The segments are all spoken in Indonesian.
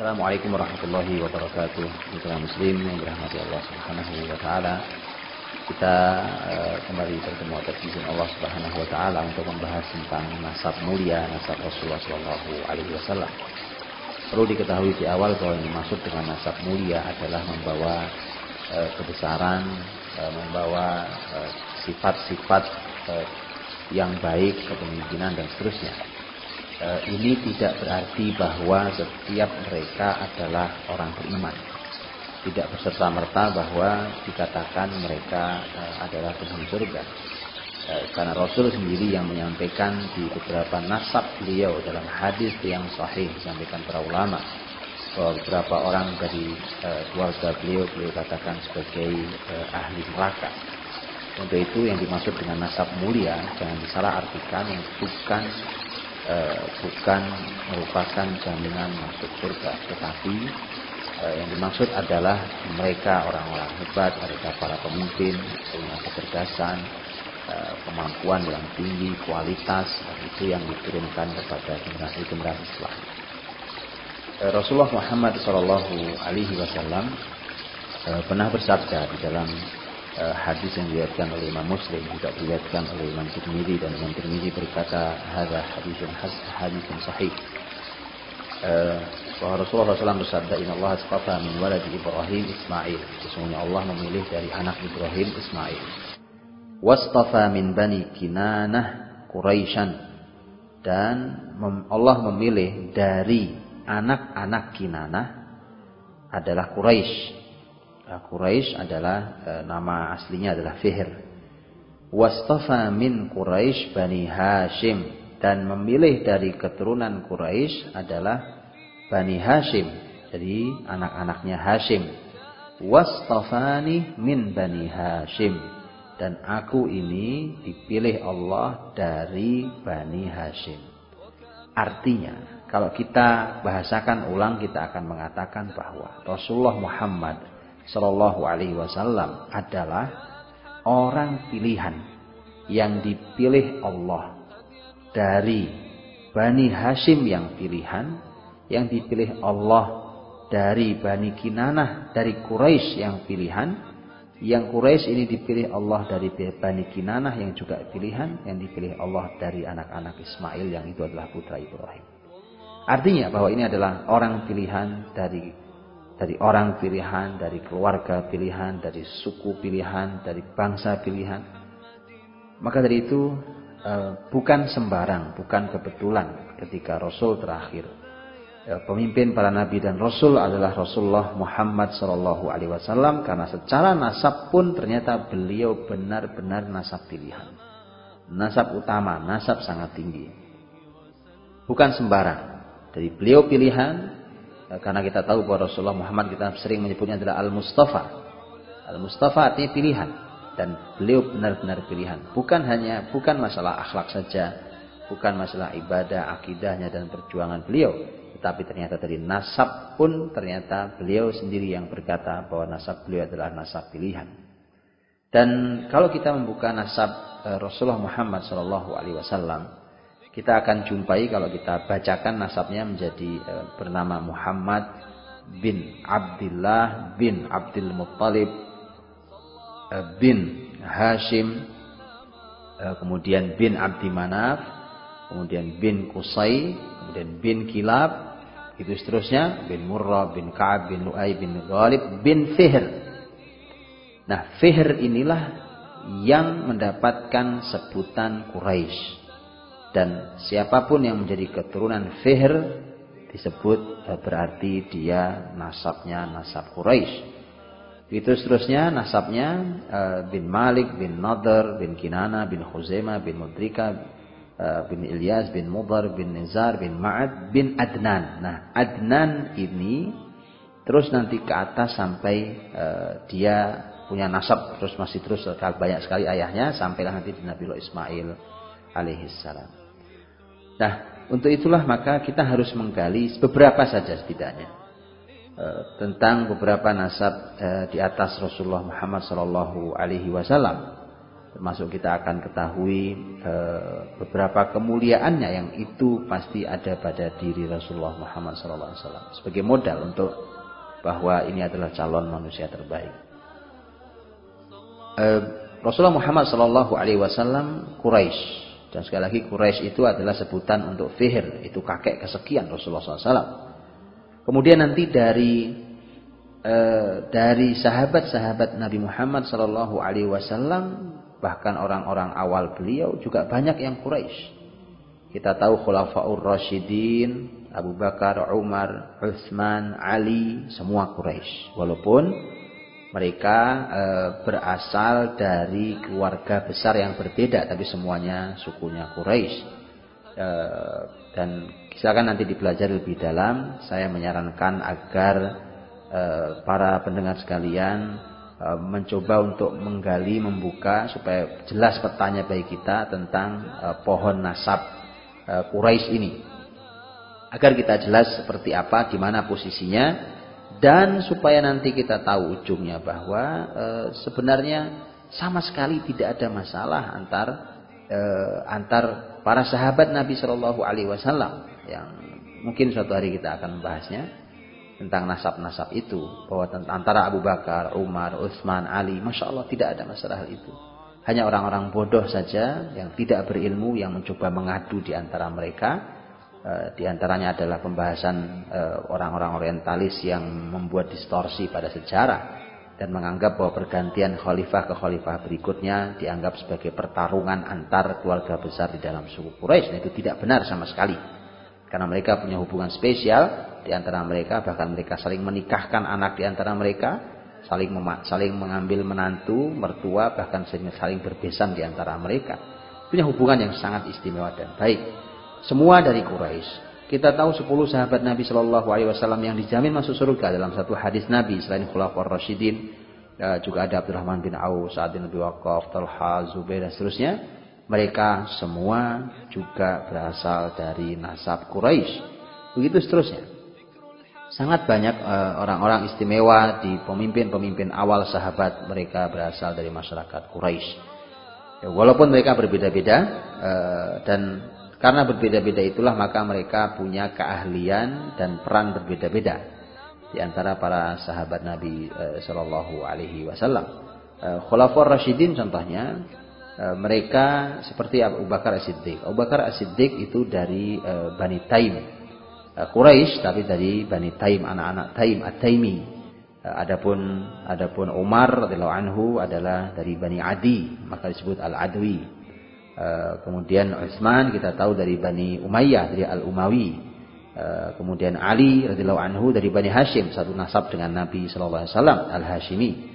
Assalamualaikum warahmatullahi wabarakatuh. Mitra muslim yang dirahmati Allah Subhanahu wa taala. Kita uh, kembali bertemu atas izin Allah Subhanahu wa taala untuk membahas tentang nasab mulia nasab Rasulullah sallallahu alaihi wasallam. Perlu diketahui di awal bahwa yang dimaksud dengan nasab mulia adalah membawa uh, kebesaran, uh, membawa sifat-sifat yang baik, kepemimpinan dan seterusnya. Ini tidak berarti bahwa setiap mereka adalah orang beriman tidak berserta merta bahwa dikatakan mereka uh, adalah penghuni surga. Uh, karena Rasul sendiri yang menyampaikan di beberapa nasab beliau dalam hadis yang sahih disampaikan para ulama bahwa beberapa orang dari keluarga beliau beliau katakan sebagai ahli neraka. Untuk itu yang dimaksud dengan nasab mulia jangan disalah artikan yang bukan uh, bukan merupakan jaminan masuk surga, tetapi Eh, yang dimaksud adalah mereka orang-orang hebat, mereka para pemimpin, punya kecerdasan, eh, kemampuan yang tinggi, kualitas, itu yang diturunkan kepada generasi-generasi. Eh, Rasulullah Muhammad Shallallahu Alaihi pernah bersabda di dalam hadis yang diriwayatkan oleh Imam Muslim juga diriwayatkan oleh Imam Tirmidzi dan Imam Tirmidzi berkata hadis hadisun hadisun sahih. Bahwa Rasulullah SAW bersabda Inna Allah astafa min waladi Ibrahim Ismail. Sesungguhnya Allah memilih dari anak Ibrahim Ismail. Wastafa min bani Kinanah Quraisyan. Dan Allah memilih dari anak-anak Kinanah adalah Quraisy Quraisy adalah e, nama aslinya adalah Fihr wastafa min Quraisy Bani Hashim dan memilih dari keturunan Quraisy adalah Bani Hashim. Jadi anak-anaknya Hashim. Wastafani min Bani Hashim. Dan aku ini dipilih Allah dari Bani Hashim. Artinya, kalau kita bahasakan ulang kita akan mengatakan bahwa Rasulullah Muhammad Shallallahu Alaihi Wasallam adalah orang pilihan yang dipilih Allah dari Bani Hashim yang pilihan yang dipilih Allah dari Bani Kinanah, dari Quraisy yang pilihan. Yang Quraisy ini dipilih Allah dari Bani Kinanah yang juga pilihan. Yang dipilih Allah dari anak-anak Ismail yang itu adalah putra Ibrahim. Artinya bahwa ini adalah orang pilihan dari dari orang pilihan, dari keluarga pilihan, dari suku pilihan, dari bangsa pilihan. Maka dari itu eh, bukan sembarang, bukan kebetulan ketika Rasul terakhir ya, pemimpin para nabi dan rasul adalah Rasulullah Muhammad Shallallahu Alaihi Wasallam karena secara nasab pun ternyata beliau benar-benar nasab pilihan, nasab utama, nasab sangat tinggi, bukan sembarang. Dari beliau pilihan karena kita tahu bahwa Rasulullah Muhammad kita sering menyebutnya adalah Al Mustafa. Al Mustafa artinya pilihan dan beliau benar-benar pilihan. Bukan hanya bukan masalah akhlak saja, bukan masalah ibadah, akidahnya dan perjuangan beliau, tapi ternyata dari nasab pun ternyata beliau sendiri yang berkata bahwa nasab beliau adalah nasab pilihan. Dan kalau kita membuka nasab eh, Rasulullah Muhammad Shallallahu Alaihi Wasallam, kita akan jumpai kalau kita bacakan nasabnya menjadi eh, bernama Muhammad bin Abdullah bin Abdul Muttalib eh, bin Hashim, kemudian bin Abdi Manaf, kemudian bin Kusai, kemudian bin Kilab, itu seterusnya bin Murrah, bin Ka'ab, bin Lu'ay, bin Ghalib, bin Fihr. Nah, Fihr inilah yang mendapatkan sebutan Quraisy. Dan siapa pun yang menjadi keturunan Fihr disebut eh, berarti dia nasabnya nasab Quraisy. Itu seterusnya nasabnya eh, bin Malik, bin Nadar, bin Kinana, bin Khuzaimah, bin Mudrika, Eh, bin Ilyas bin Mudhar bin Nizar bin Ma'ad bin Adnan. Nah, Adnan ini terus nanti ke atas sampai dia punya nasab terus masih terus banyak sekali ayahnya sampailah nanti di Nabiullah Ismail alaihissalam. Nah, untuk itulah maka kita harus menggali beberapa saja setidaknya. Uh, tentang beberapa nasab uh, di atas Rasulullah Muhammad Shallallahu Alaihi Wasallam. Termasuk kita akan ketahui e, beberapa kemuliaannya yang itu pasti ada pada diri Rasulullah Muhammad SAW sebagai modal untuk bahwa ini adalah calon manusia terbaik. Rasulullah Muhammad Wasallam Quraisy dan sekali lagi Quraisy itu adalah sebutan untuk Fihir itu kakek kesekian Rasulullah SAW. Kemudian nanti dari e, dari sahabat-sahabat Nabi Muhammad Shallallahu Alaihi Wasallam bahkan orang-orang awal beliau juga banyak yang Quraisy. Kita tahu Khulafaur Rasyidin, Abu Bakar, Umar, Utsman, Ali, semua Quraisy. Walaupun mereka e, berasal dari keluarga besar yang berbeda tapi semuanya sukunya Quraisy. E, dan silakan nanti dipelajari lebih dalam. Saya menyarankan agar e, para pendengar sekalian e, mencoba untuk menggali membuka supaya jelas petanya bagi kita tentang e, pohon nasab e, Quraisy ini. Agar kita jelas seperti apa di mana posisinya dan supaya nanti kita tahu ujungnya bahwa e, sebenarnya sama sekali tidak ada masalah antar e, antar para sahabat Nabi Shallallahu Alaihi Wasallam yang mungkin suatu hari kita akan membahasnya tentang nasab-nasab itu bahwa antara Abu Bakar, Umar, Utsman, Ali, masya Allah tidak ada masalah itu. Hanya orang-orang bodoh saja yang tidak berilmu yang mencoba mengadu di antara mereka di antaranya adalah pembahasan eh, orang-orang orientalis yang membuat distorsi pada sejarah dan menganggap bahwa pergantian khalifah ke khalifah berikutnya dianggap sebagai pertarungan antar keluarga besar di dalam suku Quraisy. Nah, itu tidak benar sama sekali. Karena mereka punya hubungan spesial di antara mereka, bahkan mereka saling menikahkan anak di antara mereka, saling saling mengambil menantu, mertua, bahkan saling berbesan di antara mereka. Punya hubungan yang sangat istimewa dan baik. Semua dari Quraisy. Kita tahu 10 sahabat Nabi Shallallahu Alaihi Wasallam yang dijamin masuk surga dalam satu hadis Nabi selain Khulafaur Rasyidin ya, juga ada Abdurrahman bin Auf, Sa'ad bin Abi Waqqas, Talha, Zubair dan seterusnya. Mereka semua juga berasal dari nasab Quraisy. Begitu seterusnya. Sangat banyak eh, orang-orang istimewa di pemimpin-pemimpin awal sahabat mereka berasal dari masyarakat Quraisy. Ya, walaupun mereka berbeda-beda uh, dan karena berbeda-beda itulah maka mereka punya keahlian dan peran berbeda-beda di antara para sahabat Nabi e, Shallallahu Alaihi Wasallam. E, Khulafaur contohnya e, mereka seperti Abu Bakar As-Siddiq. Abu Bakar As-Siddiq itu dari e, Bani Taim. Quraisy tapi dari Bani Taim, anak-anak Taim, At-Taimi. Adapun adapun Umar radhiyallahu anhu adalah dari Bani Adi, maka disebut Al-Adwi. Eh, kemudian Utsman kita tahu dari Bani Umayyah dari Al Umawi. Eh, kemudian Ali radhiyallahu anhu dari Bani Hashim satu nasab dengan Nabi wasallam Al Hashimi.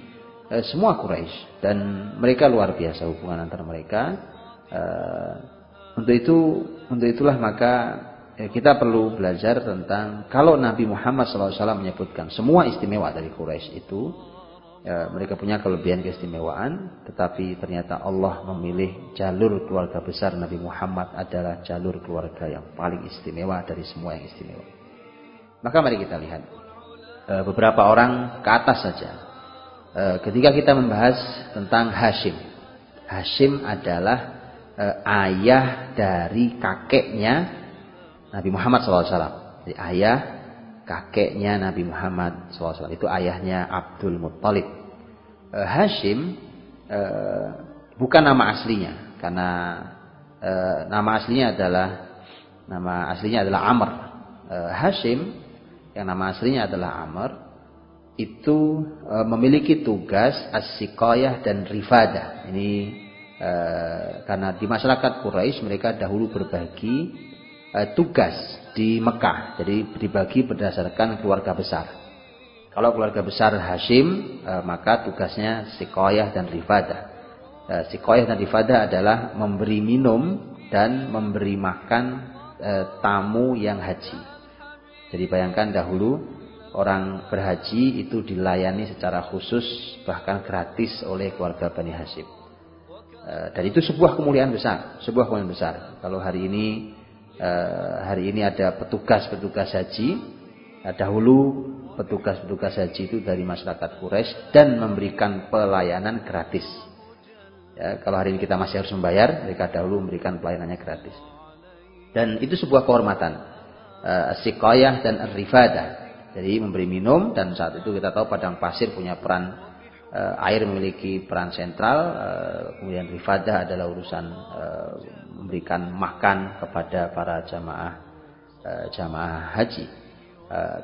Eh, semua Quraisy dan mereka luar biasa hubungan antara mereka. untuk itu untuk itulah maka kita perlu belajar tentang kalau Nabi Muhammad SAW menyebutkan semua istimewa dari Quraisy itu ya, mereka punya kelebihan keistimewaan, tetapi ternyata Allah memilih jalur keluarga besar Nabi Muhammad adalah jalur keluarga yang paling istimewa dari semua yang istimewa. Maka mari kita lihat e, beberapa orang ke atas saja. E, ketika kita membahas tentang Hashim, Hashim adalah e, ayah dari kakeknya Nabi Muhammad SAW. Jadi ayah kakeknya Nabi Muhammad SAW. Itu ayahnya Abdul Muttalib. E, Hashim e, bukan nama aslinya. Karena e, nama aslinya adalah nama aslinya adalah Amr. E, Hashim yang nama aslinya adalah Amr itu e, memiliki tugas as dan rifadah. Ini e, karena di masyarakat Quraisy mereka dahulu berbagi tugas di Mekah. Jadi dibagi berdasarkan keluarga besar. Kalau keluarga besar Hashim, eh, maka tugasnya sikoyah dan rifadah. Eh, sikoyah dan rifadah adalah memberi minum dan memberi makan tamu yang haji. Jadi bayangkan dahulu orang berhaji itu dilayani secara khusus bahkan gratis oleh keluarga Bani Hashim. Dan itu sebuah kemuliaan besar, sebuah kemuliaan besar. Kalau hari ini Eh, hari ini ada petugas-petugas haji. Dahulu petugas-petugas haji itu dari masyarakat Quraisy dan memberikan pelayanan gratis. Ya, kalau hari ini kita masih harus membayar, mereka dahulu memberikan pelayanannya gratis. Dan itu sebuah kehormatan. Uh, dan rifadah. Jadi memberi minum dan saat itu kita tahu padang pasir punya peran air memiliki peran sentral. Uh, kemudian rifadah adalah urusan uh, memberikan makan kepada para jamaah jamaah haji.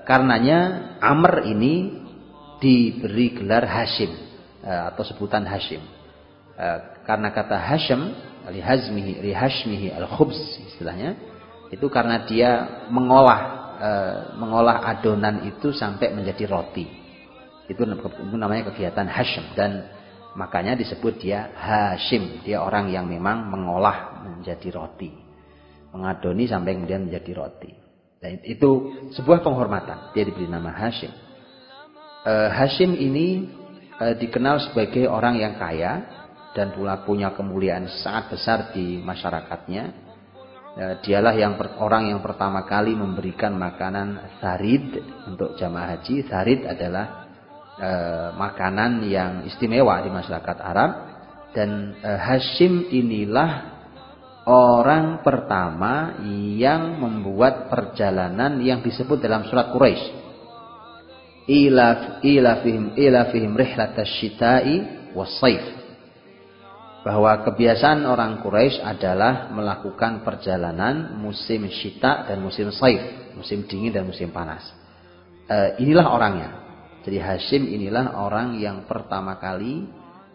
Karenanya Amr ini diberi gelar Hashim atau sebutan Hashim. Karena kata Hashim lihazmihi lihashmihi al-khubz istilahnya itu karena dia mengolah mengolah adonan itu sampai menjadi roti. Itu namanya kegiatan Hashim dan makanya disebut dia Hashim. Dia orang yang memang mengolah menjadi roti. Mengadoni sampai kemudian menjadi roti. Dan itu sebuah penghormatan. Dia diberi nama Hashim. E, Hashim ini e, dikenal sebagai orang yang kaya dan pula punya kemuliaan sangat besar di masyarakatnya Ya, dialah yang per, orang yang pertama kali memberikan makanan sarid untuk jamaah haji. Sarid adalah e, makanan yang istimewa di masyarakat Arab dan e, Hashim inilah orang pertama yang membuat perjalanan yang disebut dalam surat Quraisy. Ila ila fihim ila bahwa kebiasaan orang Quraisy adalah melakukan perjalanan musim syita dan musim saif, musim dingin dan musim panas. E, inilah orangnya. Jadi Hashim inilah orang yang pertama kali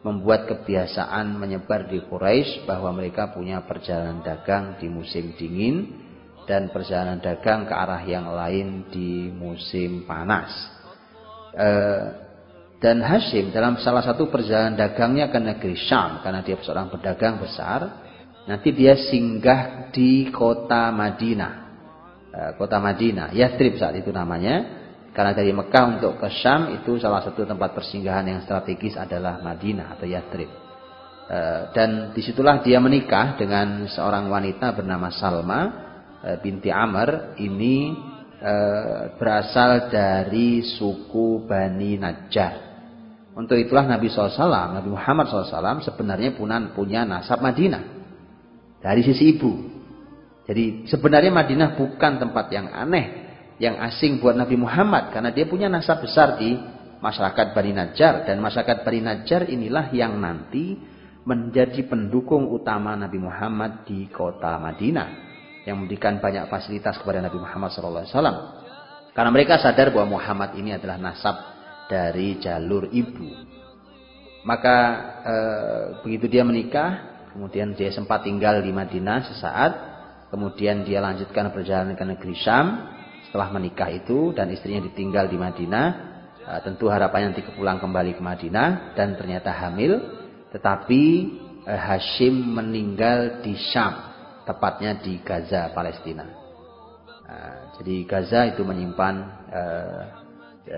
membuat kebiasaan menyebar di Quraisy bahwa mereka punya perjalanan dagang di musim dingin dan perjalanan dagang ke arah yang lain di musim panas. E, dan Hashim dalam salah satu perjalanan dagangnya ke negeri Syam karena dia seorang pedagang besar, nanti dia singgah di kota Madinah. Eh, kota Madinah, Yastrib saat itu namanya. Karena dari Mekah untuk ke Syam itu salah satu tempat persinggahan yang strategis adalah Madinah atau Yastrib. Eh, dan di situlah dia menikah dengan seorang wanita bernama Salma eh, binti Amr. Ini berasal dari suku Bani Najjar. Untuk itulah Nabi SAW, Nabi Muhammad SAW sebenarnya punya nasab Madinah. Dari sisi ibu. Jadi sebenarnya Madinah bukan tempat yang aneh, yang asing buat Nabi Muhammad. Karena dia punya nasab besar di masyarakat Bani Najjar. Dan masyarakat Bani Najjar inilah yang nanti menjadi pendukung utama Nabi Muhammad di kota Madinah. Yang memberikan banyak fasilitas kepada Nabi Muhammad SAW. Karena mereka sadar bahwa Muhammad ini adalah nasab dari jalur ibu. Maka e, begitu dia menikah, kemudian dia sempat tinggal di Madinah sesaat, kemudian dia lanjutkan perjalanan ke negeri Syam setelah menikah itu dan istrinya ditinggal di Madinah. E, tentu harapannya nanti pulang kembali ke Madinah dan ternyata hamil, tetapi e, Hashim meninggal di Syam, tepatnya di Gaza, Palestina. Nah, jadi Gaza itu menyimpan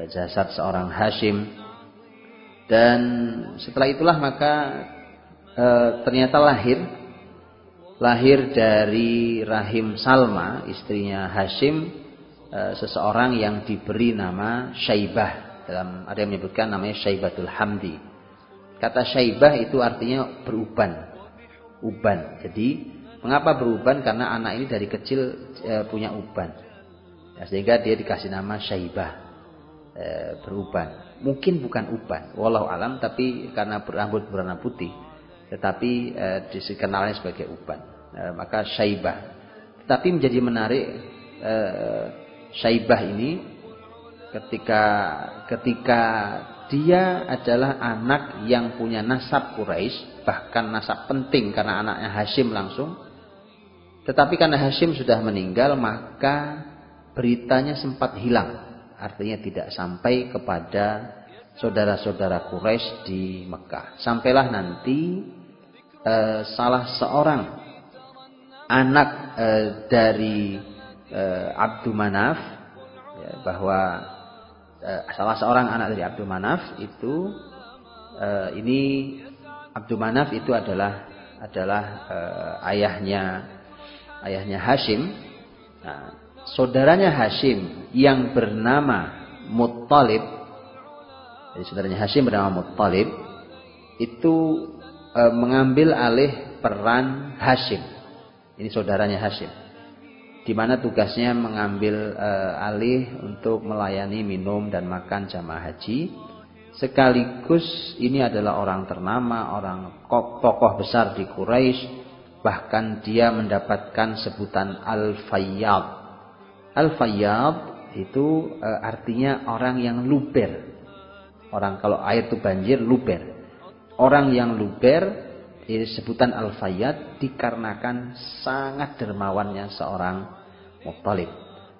jasad seorang Hashim dan setelah itulah maka ternyata lahir lahir dari rahim Salma istrinya Hashim e, seseorang yang diberi nama Syaibah. Dalam ada yang menyebutkan namanya Syaibatul Hamdi. Kata Syaibah itu artinya beruban. Uban. Jadi mengapa beruban? Karena anak ini dari kecil e, punya uban. Ya, sehingga dia dikasih nama Syaibah. E, beruban. Mungkin bukan uban, walau alam, tapi karena berambut berwarna putih, tetapi e, dikenalnya sebagai uban. E, maka syaibah. Tapi menjadi menarik syaibah ini ketika ketika dia adalah anak yang punya nasab Quraisy, bahkan nasab penting karena anaknya Hashim langsung. Tetapi karena Hashim sudah meninggal, maka beritanya sempat hilang artinya tidak sampai kepada saudara-saudara Quraisy di Mekah. Sampailah nanti eh, salah seorang anak eh, dari eh, Abdul Manaf ya, bahwa eh, salah seorang anak dari Abdul Manaf itu eh, ini Abdul Manaf itu adalah adalah eh, ayahnya ayahnya Hashim. Nah, saudaranya Hashim yang bernama Muttalib jadi saudaranya Hashim bernama Muttalib itu e, e, mengambil alih peran Hashim. Ini saudaranya Hashim. Di mana tugasnya mengambil e, alih untuk melayani minum dan makan jamaah haji. Sekaligus ini adalah orang ternama, orang tokoh besar di Quraisy. Bahkan dia mendapatkan sebutan Al-Fayyad. Al-Fayyad itu e, artinya orang yang luber. Orang kalau air itu banjir luber. Orang yang luber sebutan al-fayyad dikarenakan sangat dermawannya seorang Muttalib.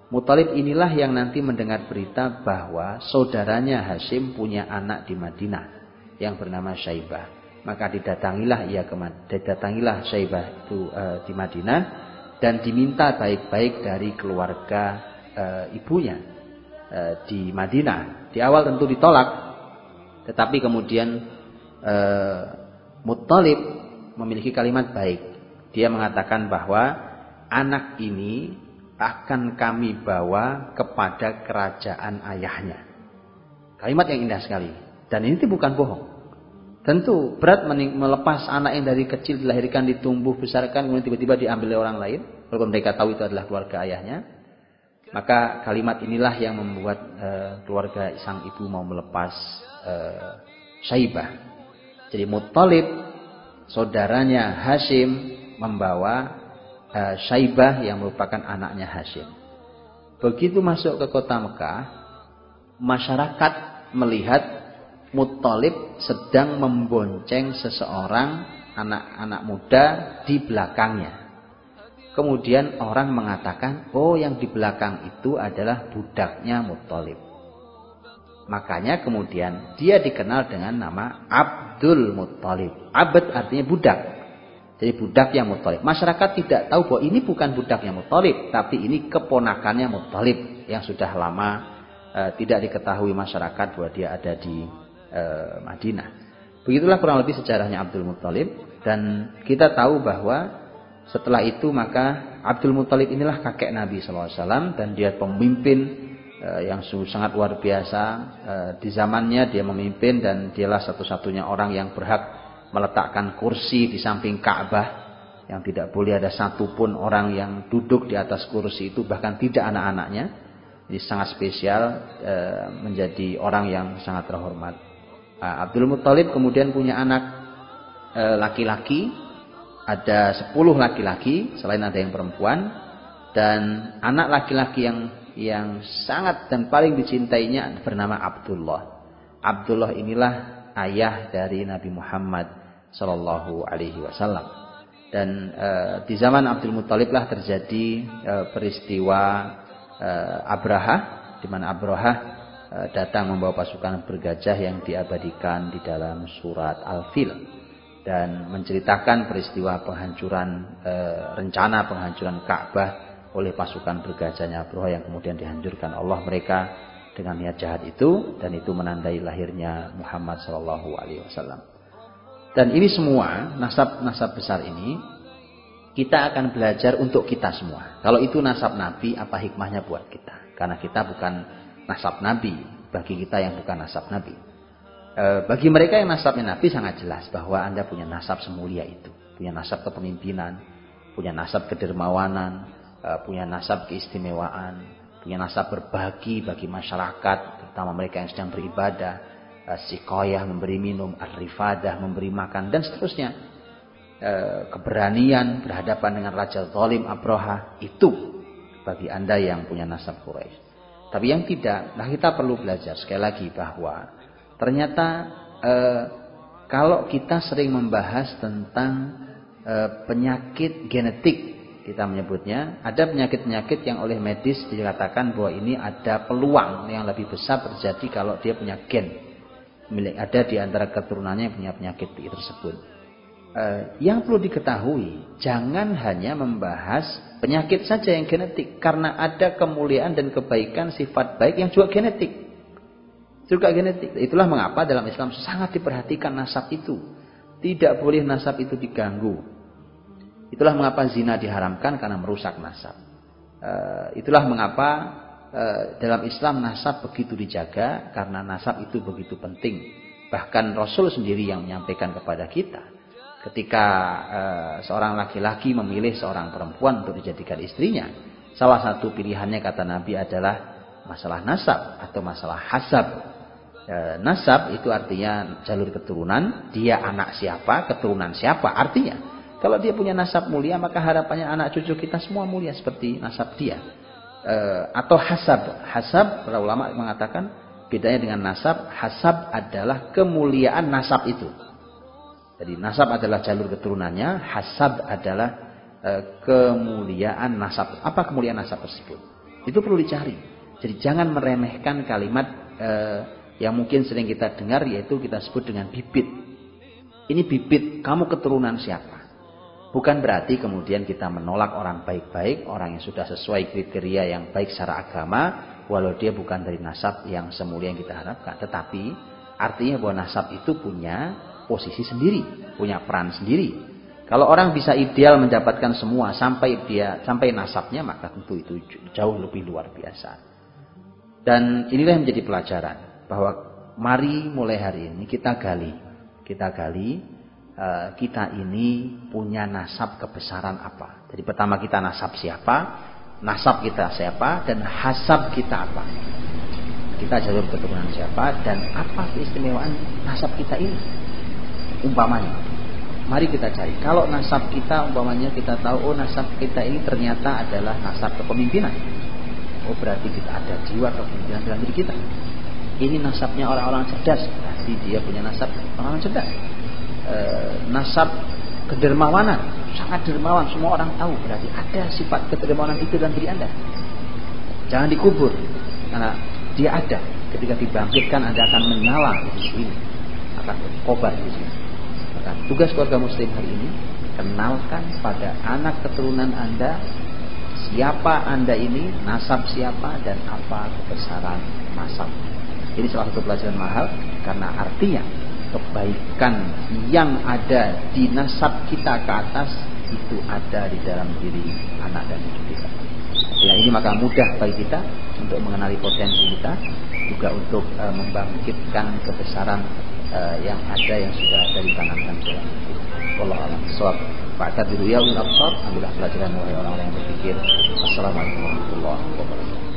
Muttalib inilah yang nanti mendengar berita bahwa saudaranya Hashim punya anak di Madinah yang bernama Syaibah. Maka didatangilah ia ke didatangilah Syaibah itu e, di Madinah dan diminta baik-baik dari keluarga e, ibunya e, di Madinah. Di awal tentu ditolak, tetapi kemudian e, Muttalib memiliki kalimat baik. Dia mengatakan bahwa anak ini akan kami bawa kepada kerajaan ayahnya. Kalimat yang indah sekali. Dan ini bukan bohong. Tentu berat melepas anak yang dari kecil dilahirkan, ditumbuh, besarkan, kemudian tiba-tiba diambil oleh orang lain. Walaupun mereka tahu itu adalah keluarga ayahnya. Maka kalimat inilah yang membuat uh, keluarga sang ibu mau melepas uh, Syaibah. Jadi Muttalib saudaranya Hashim membawa uh, Syaibah yang merupakan anaknya Hashim. Begitu masuk ke kota Mekah, masyarakat melihat Muttalib sedang membonceng seseorang anak-anak muda di belakangnya. Kemudian orang mengatakan, oh yang di belakang itu adalah budaknya Muttalib. Makanya kemudian dia dikenal dengan nama Abdul Muttalib. Abad artinya budak. Jadi budak yang Muttalib. Masyarakat tidak tahu bahwa ini bukan budak yang Muttalib. Tapi ini keponakannya Muttalib. Yang sudah lama e, tidak diketahui masyarakat bahwa dia ada di e, Madinah. Begitulah kurang lebih sejarahnya Abdul Muttalib. Dan kita tahu bahwa setelah itu maka Abdul Muttalib inilah kakek Nabi SAW. Dan dia pemimpin Eh, yang sangat luar biasa. Di zamannya dia memimpin dan dialah satu-satunya orang yang berhak meletakkan kursi di samping Ka'bah yang tidak boleh ada satupun orang yang duduk di atas kursi itu bahkan tidak anak-anaknya. Jadi sangat spesial eh, menjadi orang yang sangat terhormat. Abdul Muttalib kemudian punya anak laki-laki, ada 10 laki-laki selain ada yang perempuan dan anak laki-laki yang yang sangat dan paling dicintainya bernama Abdullah. Abdullah inilah ayah dari Nabi Muhammad Sallallahu Alaihi Wasallam. Dan e, di zaman Abdul Muthalib lah terjadi e, peristiwa e, Abraha, di mana Abraha e, datang membawa pasukan bergajah yang diabadikan di dalam surat Al-Fil dan menceritakan peristiwa penghancuran e, rencana penghancuran Ka'bah oleh pasukan bergajahnya Abroha yang kemudian dihancurkan Allah mereka dengan niat jahat itu dan itu menandai lahirnya Muhammad Shallallahu Alaihi Wasallam. Dan ini semua nasab-nasab besar ini kita akan belajar untuk kita semua. Kalau itu nasab Nabi, apa hikmahnya buat kita? Karena kita bukan nasab Nabi bagi kita yang bukan nasab Nabi. E, bagi mereka yang nasabnya Nabi sangat jelas bahwa anda punya nasab semulia itu, punya nasab kepemimpinan, punya nasab kedermawanan, Eh, punya nasab keistimewaan, punya nasab berbagi bagi masyarakat, terutama mereka yang sedang beribadah, uh, sikoyah memberi minum, arifadah memberi makan dan seterusnya. Uh, keberanian berhadapan dengan raja zalim Abroha itu bagi anda yang punya nasab Quraisy. Tapi yang tidak, nah kita perlu belajar sekali lagi bahwa ternyata uh, kalau kita sering membahas tentang penyakit genetik kita menyebutnya ada penyakit-penyakit yang oleh medis dikatakan bahwa ini ada peluang yang lebih besar terjadi kalau dia punya gen milik ada di antara keturunannya yang punya penyakit tersebut. Eh, yang perlu diketahui jangan hanya membahas penyakit saja yang genetik karena ada kemuliaan dan kebaikan sifat baik yang juga genetik juga genetik. Itulah mengapa dalam Islam sangat diperhatikan nasab itu. Tidak boleh nasab itu diganggu. Itulah mengapa zina diharamkan karena merusak nasab. Uh, itulah mengapa uh, dalam Islam nasab begitu dijaga karena nasab itu begitu penting. Bahkan Rasul sendiri yang menyampaikan kepada kita Ketika uh, seorang laki-laki memilih seorang perempuan untuk dijadikan istrinya, salah satu pilihannya kata Nabi adalah masalah nasab atau masalah hasab. Nasab itu artinya jalur keturunan, dia anak siapa, keturunan siapa. Artinya, kalau dia punya nasab mulia, maka harapannya anak cucu kita semua mulia seperti nasab dia. E, atau hasab. Hasab, para ulama mengatakan, bedanya dengan nasab, hasab adalah kemuliaan nasab itu. Jadi nasab adalah jalur keturunannya, hasab adalah e, kemuliaan nasab. Apa kemuliaan nasab tersebut? Itu perlu dicari. Jadi jangan meremehkan kalimat eh, yang mungkin sering kita dengar yaitu kita sebut dengan bibit. Ini bibit, kamu keturunan siapa? Bukan berarti kemudian kita menolak orang baik-baik, orang yang sudah sesuai kriteria yang baik secara agama, walau dia bukan dari nasab yang semulia yang kita harapkan. Tetapi artinya bahwa nasab itu punya posisi sendiri, punya peran sendiri. Kalau orang bisa ideal mendapatkan semua sampai dia sampai nasabnya maka tentu itu jauh lebih luar biasa. Dan inilah yang menjadi pelajaran bahwa mari mulai hari ini kita gali, kita gali kita ini punya nasab kebesaran apa. Jadi pertama kita nasab siapa, nasab kita siapa, dan hasab kita apa. Kita jalur keturunan siapa dan apa keistimewaan nasab kita ini. Umpamanya, mari kita cari. Kalau nasab kita umpamanya kita tahu oh nasab kita ini ternyata adalah nasab kepemimpinan Oh berarti kita ada jiwa kepemimpinan dalam diri kita. Ini nasabnya orang-orang cerdas. Berarti dia punya nasab orang-orang cerdas. E, nasab kedermawanan. Sangat dermawan. Semua orang tahu. Berarti ada sifat kedermawanan itu dalam diri Anda. Jangan dikubur. Karena dia ada. Ketika dibangkitkan Anda akan menyala di sini. Akan berkobar di sini. Maka tugas keluarga muslim hari ini kenalkan pada anak keturunan Anda siapa anda ini, nasab siapa, dan apa kebesaran nasab. Ini salah satu pelajaran mahal karena artinya kebaikan yang ada di nasab kita ke atas itu ada di dalam diri anak dan cucu kita. Ya ini maka mudah bagi kita untuk mengenali potensi kita, juga untuk uh, membangkitkan kebesaran uh, yang ada yang sudah ada ditanamkan dalam diri. Allah alam. Fa'tabiru ya ulul absar. Ambillah pelajaran orang-orang yang berpikir. Assalamualaikum warahmatullahi wabarakatuh.